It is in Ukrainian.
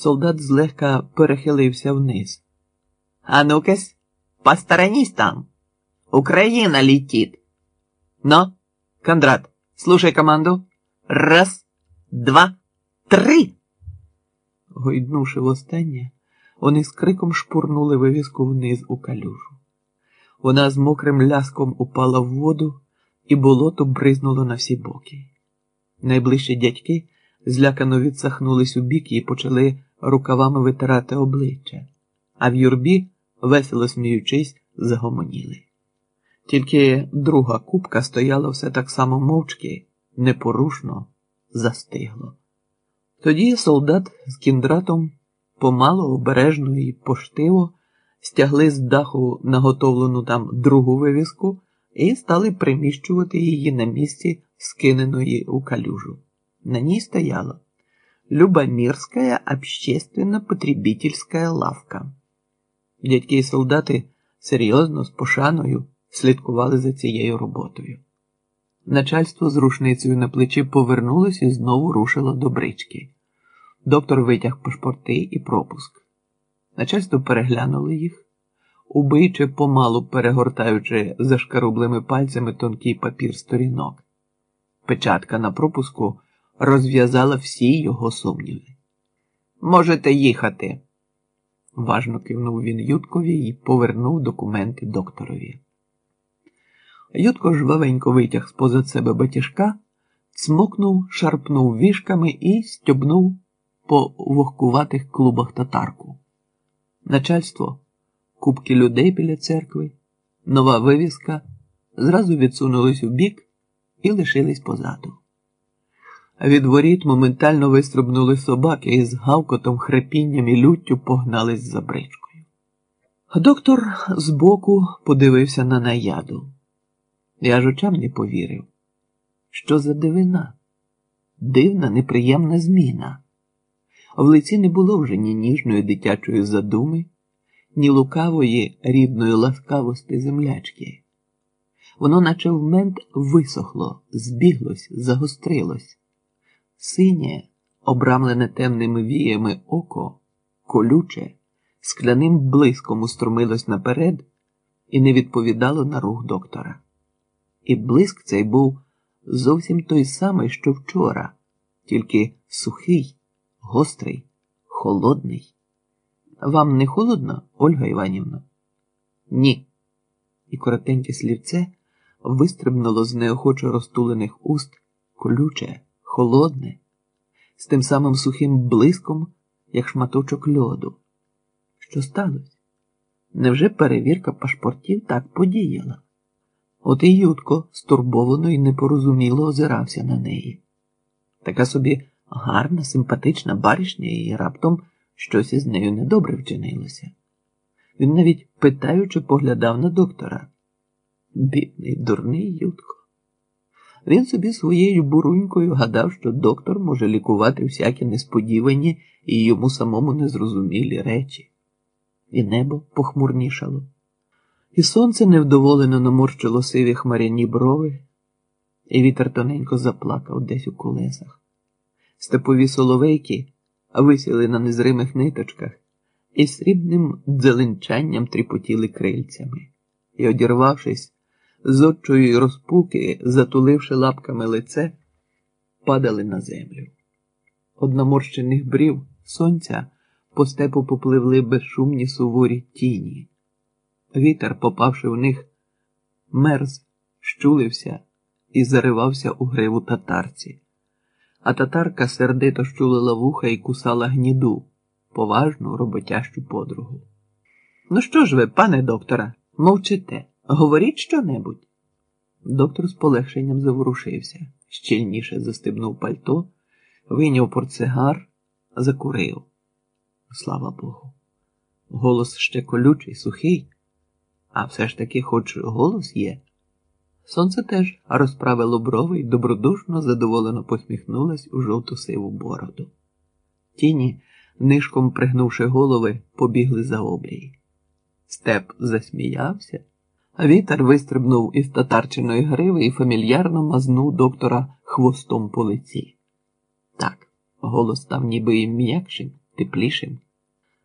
Солдат злегка перехилився вниз. А ну-кась, там. Украина летит. Но, Кондрат, слушай команду. Раз, два, три. Гойднувши востаннє, вони з криком шпурнули вивіску вниз у калюжу. Вона з мокрим ляском упала в воду, і болото бризнуло на всі боки. Найближчі дядьки злякано відсахнулись у бік і почали рукавами витирати обличчя, а в юрбі, весело сміючись, загомоніли. Тільки друга купка стояла все так само мовчки, непорушно застигло. Тоді солдат з кіндратом помало обережно і поштиво стягли з даху наготовлену там другу вивіску і стали приміщувати її на місці скиненої у калюжу. На ній стояло Любомирская общественно-потребительская лавка. Дядьки і солдати серйозно з пошаною слідкували за цією роботою. Начальство з рушницею на плечі повернулось і знову рушило до брички. Доктор витяг пашпорти і пропуск. Начальство переглянуло їх, убийче помалу перегортаючи зашкарублими пальцями тонкий папір сторінок. Печатка на пропуску розв'язала всі його сумніви. Можете їхати, важно кивнув він Юткові і повернув документи докторові. Ютко жвавенько витяг з позад себе батіжка, цмокнув, шарпнув вішками і стьобнув по вогкуватих клубах татарку. Начальство, кубки людей біля церкви, нова вивіска зразу відсунулись у бік і лишились позаду. Від воріт моментально вистрибнули собаки і з гавкотом, хрипінням і люттю погнались за бричкою. Доктор збоку подивився на наяду. Я ж очам не повірив. Що за дивина? Дивна, неприємна зміна. В лиці не було вже ні ніжної дитячої задуми, ні лукавої рідної ласкавості землячки. Воно, наче в мент, висохло, збіглось, загострилось. Синє, обрамлене темними віями око, колюче, скляним блиском устромилось наперед і не відповідало на рух доктора. І блиск цей був зовсім той самий, що вчора, тільки сухий, гострий, холодний. Вам не холодно, Ольга Іванівна? Ні. І коротеньке слівце вистрибнуло з неохоче розтулених уст колюче, холодне, з тим самим сухим блиском, як шматочок льоду. Що сталося? Невже перевірка пашпортів так подіяла? От і Ютко стурбовано і непорозуміло озирався на неї. Така собі гарна, симпатична баришня, і раптом щось із нею недобре вчинилося. Він навіть питаючи поглядав на доктора. Бідний, дурний Ютко. Він собі своєю бурунькою гадав, що доктор може лікувати всякі несподівані і йому самому незрозумілі речі. І небо похмурнішало. І сонце невдоволено наморщило сиві хмаряні брови, і вітер тоненько заплакав десь у колесах. Степові соловейки висіли на незримих ниточках і срібним дзеленчанням тріпотіли крильцями, і, одірвавшись, з отчої розпуки, затуливши лапками лице, падали на землю. Од наморщених брів сонця по степу попливли безшумні суворі тіні. Вітер, попавши в них, мерз, щулився і заривався у гриву татарці, а татарка сердито щулила вуха і кусала гніду, поважну роботящу подругу. Ну що ж ви, пане доктора, мовчите? Говоріть що-небудь. Доктор з полегшенням заворушився, щільніше застебнув пальто, вийняв портсигар, закурив. Слава Богу. Голос ще колючий, сухий. А все ж таки, хоч голос є. Сонце теж розправило брови і добродушно, задоволено посміхнулось у жовту сиву бороду. Тіні, нишком пригнувши голови, побігли за обрій. Степ засміявся, вітер вистрибнув із татарчиної гриви і фамільярно мазнув доктора хвостом по лиці. Так, голос став ніби і м'якшим, теплішим.